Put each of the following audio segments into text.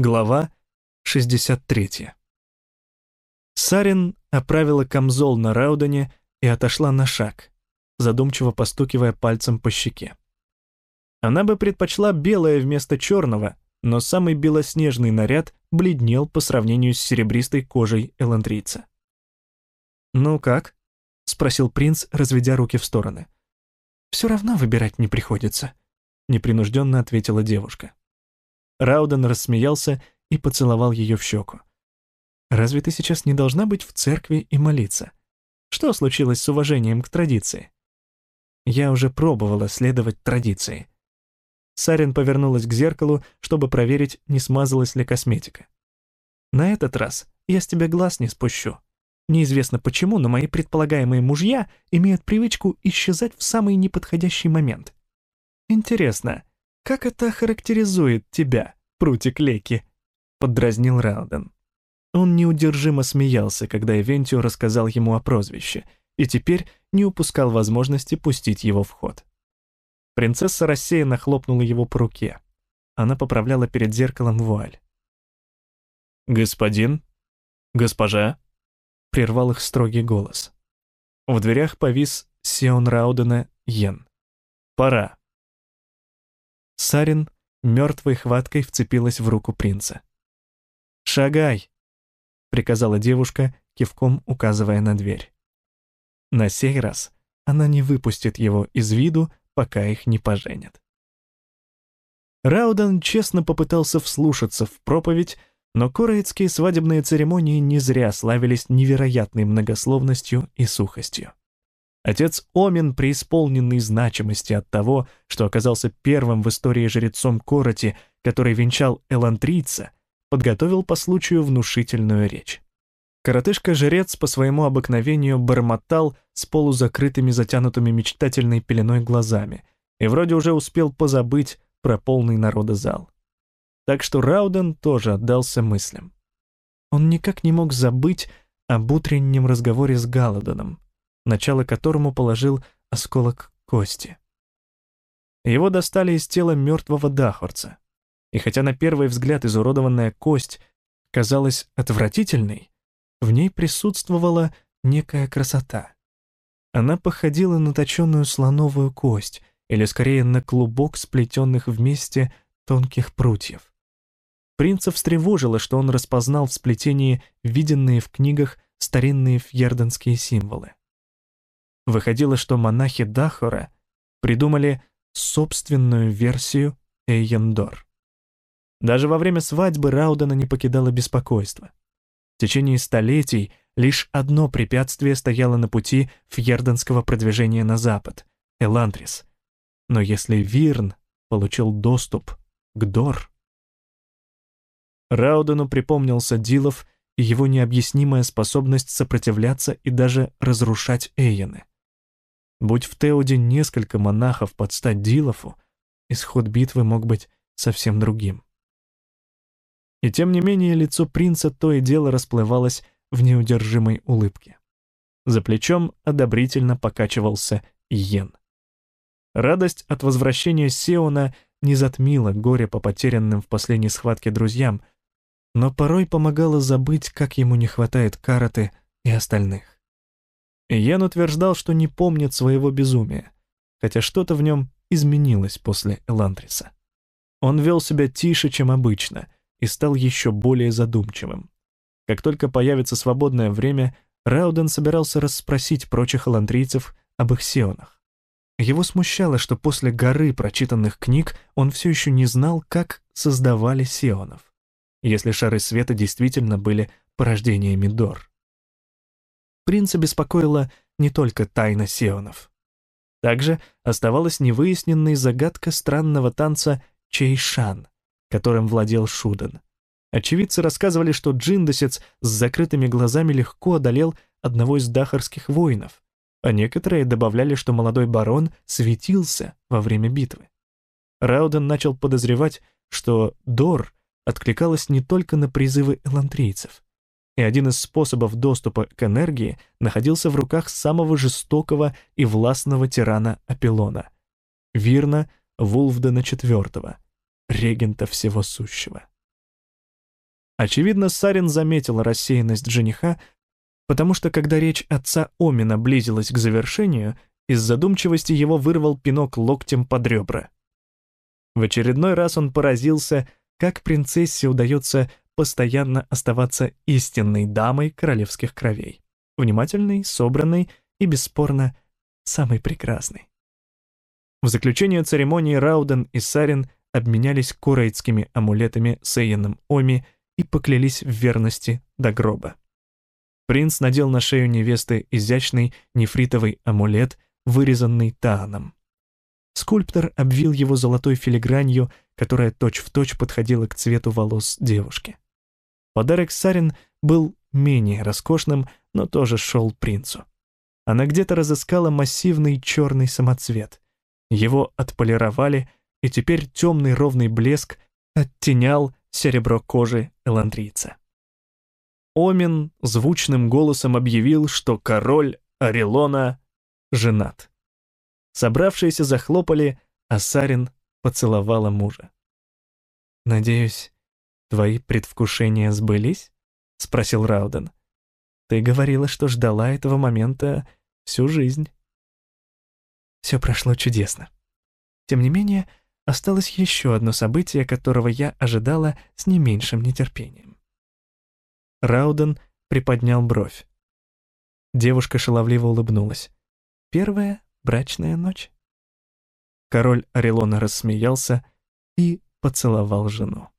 Глава 63. Сарин оправила камзол на Раудане и отошла на шаг, задумчиво постукивая пальцем по щеке. Она бы предпочла белое вместо черного, но самый белоснежный наряд бледнел по сравнению с серебристой кожей эландрийца. «Ну как?» — спросил принц, разведя руки в стороны. «Все равно выбирать не приходится», — непринужденно ответила девушка. Рауден рассмеялся и поцеловал ее в щеку. «Разве ты сейчас не должна быть в церкви и молиться? Что случилось с уважением к традиции?» Я уже пробовала следовать традиции. Сарин повернулась к зеркалу, чтобы проверить, не смазалась ли косметика. «На этот раз я с тебя глаз не спущу. Неизвестно почему, но мои предполагаемые мужья имеют привычку исчезать в самый неподходящий момент. Интересно, как это характеризует тебя, прутик Леки?» — поддразнил Рауден. Он неудержимо смеялся, когда Эвентио рассказал ему о прозвище, и теперь не упускал возможности пустить его в ход. Принцесса рассеянно хлопнула его по руке. Она поправляла перед зеркалом вуаль. «Господин? Госпожа?» — прервал их строгий голос. В дверях повис Сион Раудена Йен. «Пора». Сарин мертвой хваткой вцепилась в руку принца. «Шагай!» — приказала девушка, кивком указывая на дверь. На сей раз она не выпустит его из виду, пока их не поженят. Раудан честно попытался вслушаться в проповедь, но короицкие свадебные церемонии не зря славились невероятной многословностью и сухостью. Отец Омин, преисполненный значимости от того, что оказался первым в истории жрецом Короти, который венчал элантрийца, подготовил по случаю внушительную речь. Коротышка-жрец по своему обыкновению бормотал с полузакрытыми затянутыми мечтательной пеленой глазами и вроде уже успел позабыть про полный народа зал. Так что Рауден тоже отдался мыслям. Он никак не мог забыть об утреннем разговоре с Галадоном, начало которому положил осколок кости. Его достали из тела мертвого Дахорца. И хотя на первый взгляд изуродованная кость казалась отвратительной, в ней присутствовала некая красота. Она походила на точенную слоновую кость, или скорее на клубок сплетенных вместе тонких прутьев. Принца встревожило, что он распознал в сплетении виденные в книгах старинные фьерденские символы. Выходило, что монахи Дахора придумали собственную версию Эйендор. Даже во время свадьбы Раудена не покидало беспокойство. В течение столетий лишь одно препятствие стояло на пути фьерденского продвижения на запад — Эландрис. Но если Вирн получил доступ к Дор... Раудену припомнился Дилов и его необъяснимая способность сопротивляться и даже разрушать Эйены. Будь в Теоде несколько монахов под стать Дилофу, исход битвы мог быть совсем другим. И тем не менее лицо принца то и дело расплывалось в неудержимой улыбке. За плечом одобрительно покачивался Йен. Радость от возвращения Сеона не затмила горе по потерянным в последней схватке друзьям, но порой помогала забыть, как ему не хватает Караты и остальных. Ян утверждал, что не помнит своего безумия, хотя что-то в нем изменилось после Элантриса. Он вел себя тише, чем обычно, и стал еще более задумчивым. Как только появится свободное время, Рауден собирался расспросить прочих элантрийцев об их сеонах. Его смущало, что после горы прочитанных книг он все еще не знал, как создавали сеонов, если шары света действительно были порождениями Дор принца беспокоила не только тайна сеонов. Также оставалась невыясненной загадка странного танца Чейшан, которым владел Шуден. Очевидцы рассказывали, что джиндосец с закрытыми глазами легко одолел одного из дахарских воинов, а некоторые добавляли, что молодой барон светился во время битвы. Рауден начал подозревать, что Дор откликалась не только на призывы элантрийцев и один из способов доступа к энергии находился в руках самого жестокого и властного тирана Апилона — Вирна Вулфдена IV, регента всего сущего. Очевидно, Сарин заметил рассеянность жениха, потому что когда речь отца Омина близилась к завершению, из задумчивости его вырвал пинок локтем под ребра. В очередной раз он поразился, как принцессе удается постоянно оставаться истинной дамой королевских кровей, внимательной, собранной и, бесспорно, самой прекрасной. В заключение церемонии Рауден и Сарин обменялись курейтскими амулетами с Эйеном Оми и поклялись в верности до гроба. Принц надел на шею невесты изящный нефритовый амулет, вырезанный Тааном. Скульптор обвил его золотой филигранью, которая точь-в-точь точь подходила к цвету волос девушки. Подарок Сарин был менее роскошным, но тоже шел принцу. Она где-то разыскала массивный черный самоцвет. Его отполировали, и теперь темный ровный блеск оттенял серебро кожи эландрийца. Омин звучным голосом объявил, что король Орелона женат. Собравшиеся захлопали, а Сарин поцеловала мужа. «Надеюсь, твои предвкушения сбылись?» — спросил Рауден. «Ты говорила, что ждала этого момента всю жизнь». Все прошло чудесно. Тем не менее, осталось еще одно событие, которого я ожидала с не меньшим нетерпением. Рауден приподнял бровь. Девушка шаловливо улыбнулась. «Первая брачная ночь?» Король Орелона рассмеялся и поцеловал жену.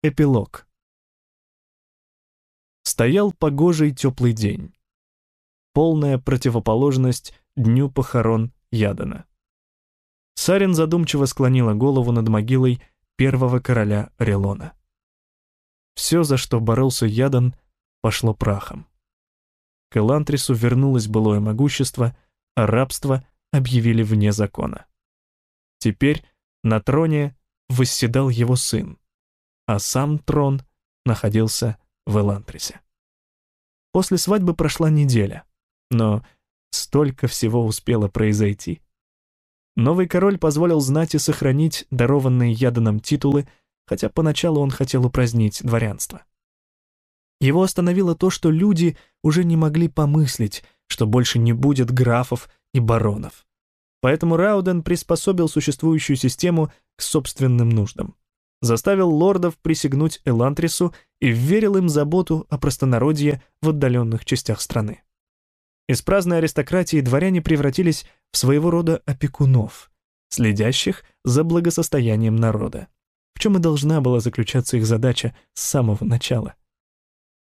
Эпилог. Стоял погожий теплый день. Полная противоположность дню похорон Ядана. Сарин задумчиво склонила голову над могилой первого короля Релона. Все, за что боролся Ядан, пошло прахом. К Элантрису вернулось былое могущество, а рабство объявили вне закона. Теперь на троне восседал его сын, а сам трон находился в Элантрисе. После свадьбы прошла неделя, но столько всего успело произойти. Новый король позволил знати сохранить дарованные Яданом титулы, хотя поначалу он хотел упразднить дворянство. Его остановило то, что люди уже не могли помыслить, что больше не будет графов и баронов. Поэтому Рауден приспособил существующую систему к собственным нуждам. Заставил лордов присягнуть Элантрису и верил им заботу о простонародье в отдаленных частях страны. Из праздной аристократии дворяне превратились в своего рода опекунов, следящих за благосостоянием народа, в чем и должна была заключаться их задача с самого начала.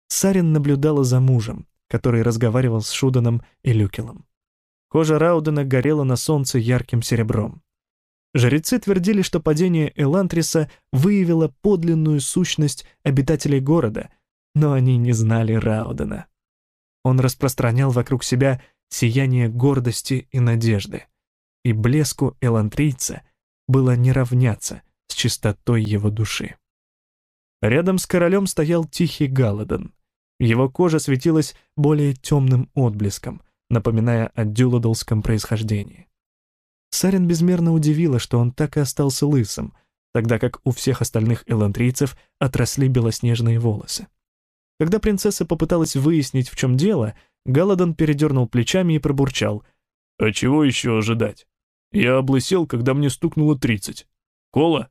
Сарин наблюдала за мужем, который разговаривал с Шуданом и Люкелом. Кожа Раудена горела на солнце ярким серебром. Жрецы твердили, что падение Элантриса выявило подлинную сущность обитателей города, но они не знали Раудена. Он распространял вокруг себя сияние гордости и надежды, и блеску элантрийца было не равняться с чистотой его души. Рядом с королем стоял тихий Галадон. Его кожа светилась более темным отблеском, напоминая о дюладолском происхождении. Сарин безмерно удивила, что он так и остался лысым, тогда как у всех остальных элантрийцев отросли белоснежные волосы. Когда принцесса попыталась выяснить, в чем дело, Галадон передернул плечами и пробурчал. «А чего еще ожидать? Я облысел, когда мне стукнуло тридцать. Кола?»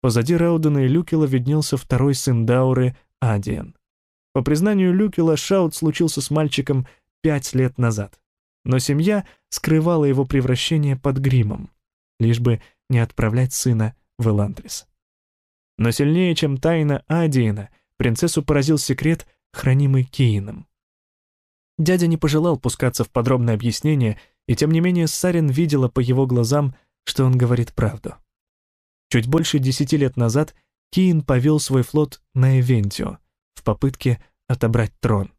Позади Раудена и Люкела виднелся второй сын Дауры, Адиан. По признанию Люкела, шаут случился с мальчиком пять лет назад. Но семья скрывала его превращение под гримом, лишь бы не отправлять сына в Эландрис. Но сильнее, чем тайна Адиена — принцессу поразил секрет, хранимый Киином. Дядя не пожелал пускаться в подробное объяснение, и тем не менее Сарин видела по его глазам, что он говорит правду. Чуть больше десяти лет назад Киин повел свой флот на Эвентио в попытке отобрать трон,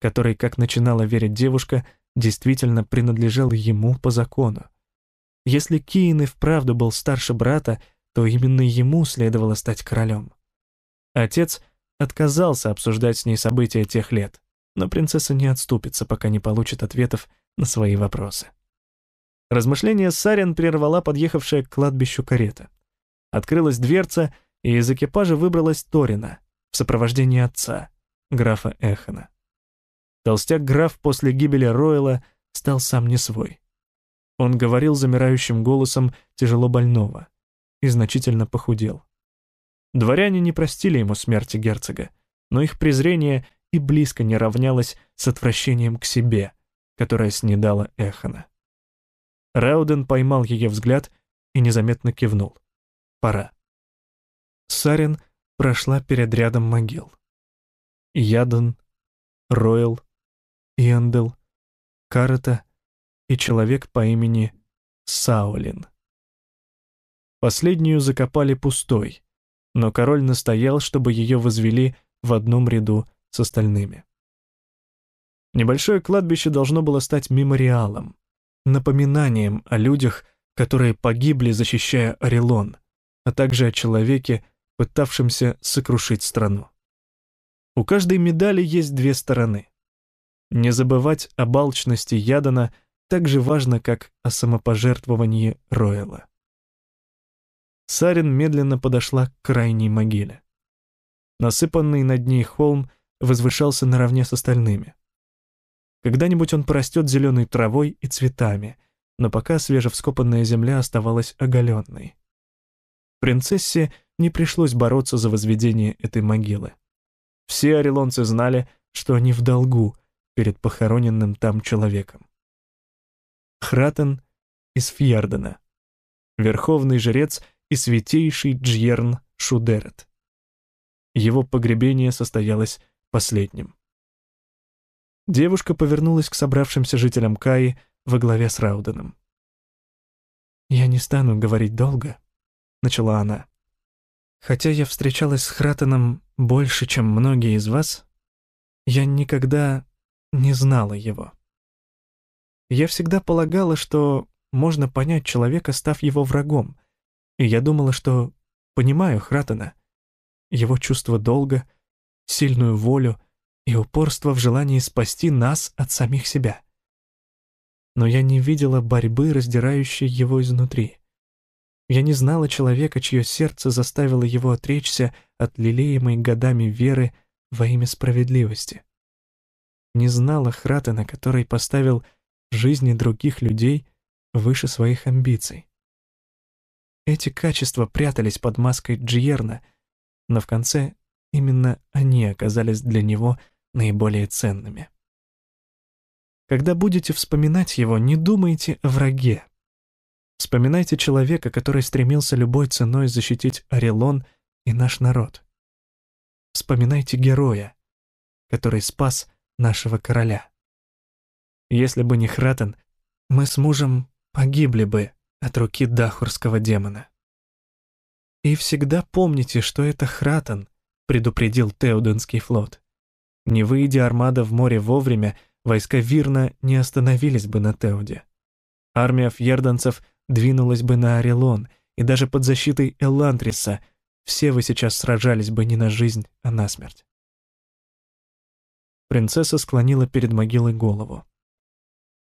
который, как начинала верить девушка, действительно принадлежал ему по закону. Если Киин и вправду был старше брата, то именно ему следовало стать королем. Отец — отказался обсуждать с ней события тех лет, но принцесса не отступится, пока не получит ответов на свои вопросы. Размышления Сарин прервала подъехавшая к кладбищу карета. Открылась дверца, и из экипажа выбралась Торина в сопровождении отца, графа Эхана. Толстяк-граф после гибели Ройла стал сам не свой. Он говорил замирающим голосом тяжело больного и значительно похудел. Дворяне не простили ему смерти герцога, но их презрение и близко не равнялось с отвращением к себе, которое снедало Эхана. Рауден поймал ее взгляд и незаметно кивнул. «Пора». Сарин прошла перед рядом могил. Ядан, Ройл, Иандел, Карата и человек по имени Саулин. Последнюю закопали пустой, но король настоял, чтобы ее возвели в одном ряду с остальными. Небольшое кладбище должно было стать мемориалом, напоминанием о людях, которые погибли, защищая Орелон, а также о человеке, пытавшемся сокрушить страну. У каждой медали есть две стороны. Не забывать о балчности Ядана так же важно, как о самопожертвовании Ройла. Сарин медленно подошла к крайней могиле. Насыпанный над ней холм возвышался наравне с остальными. Когда-нибудь он порастет зеленой травой и цветами, но пока свежевскопанная земля оставалась оголенной. Принцессе не пришлось бороться за возведение этой могилы. Все орелонцы знали, что они в долгу перед похороненным там человеком. Хратен из Фьярдена, верховный жрец и святейший Джьерн Шудерет. Его погребение состоялось последним. Девушка повернулась к собравшимся жителям Каи во главе с Рауденом. «Я не стану говорить долго», — начала она. «Хотя я встречалась с Хратеном больше, чем многие из вас, я никогда не знала его. Я всегда полагала, что можно понять человека, став его врагом, и я думала, что понимаю Хратена, его чувство долга, сильную волю и упорство в желании спасти нас от самих себя. Но я не видела борьбы, раздирающей его изнутри. Я не знала человека, чье сердце заставило его отречься от лелеемой годами веры во имя справедливости. Не знала Хратена, который поставил жизни других людей выше своих амбиций. Эти качества прятались под маской Джиерна, но в конце именно они оказались для него наиболее ценными. Когда будете вспоминать его, не думайте о враге. Вспоминайте человека, который стремился любой ценой защитить Орелон и наш народ. Вспоминайте героя, который спас нашего короля. Если бы не Хратен, мы с мужем погибли бы от руки дахурского демона. И всегда помните, что это Хратен предупредил Теоденский флот. Не выйдя армада в море вовремя, войска Вирна не остановились бы на Теоде. Армия фьерданцев двинулась бы на Орелон, и даже под защитой Элантриса все вы сейчас сражались бы не на жизнь, а на смерть. Принцесса склонила перед могилой голову.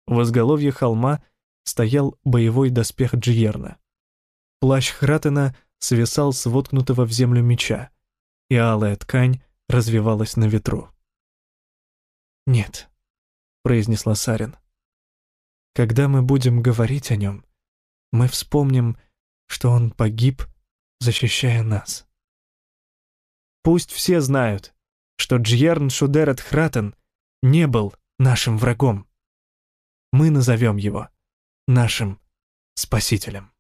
В изголовье холма стоял боевой доспех Джиерна. Плащ Хратена свисал с воткнутого в землю меча, и алая ткань развивалась на ветру. «Нет», — произнесла Сарин. «Когда мы будем говорить о нем, мы вспомним, что он погиб, защищая нас. Пусть все знают, что Джьерн Шудерет Хратен не был нашим врагом. Мы назовем его нашим спасителем.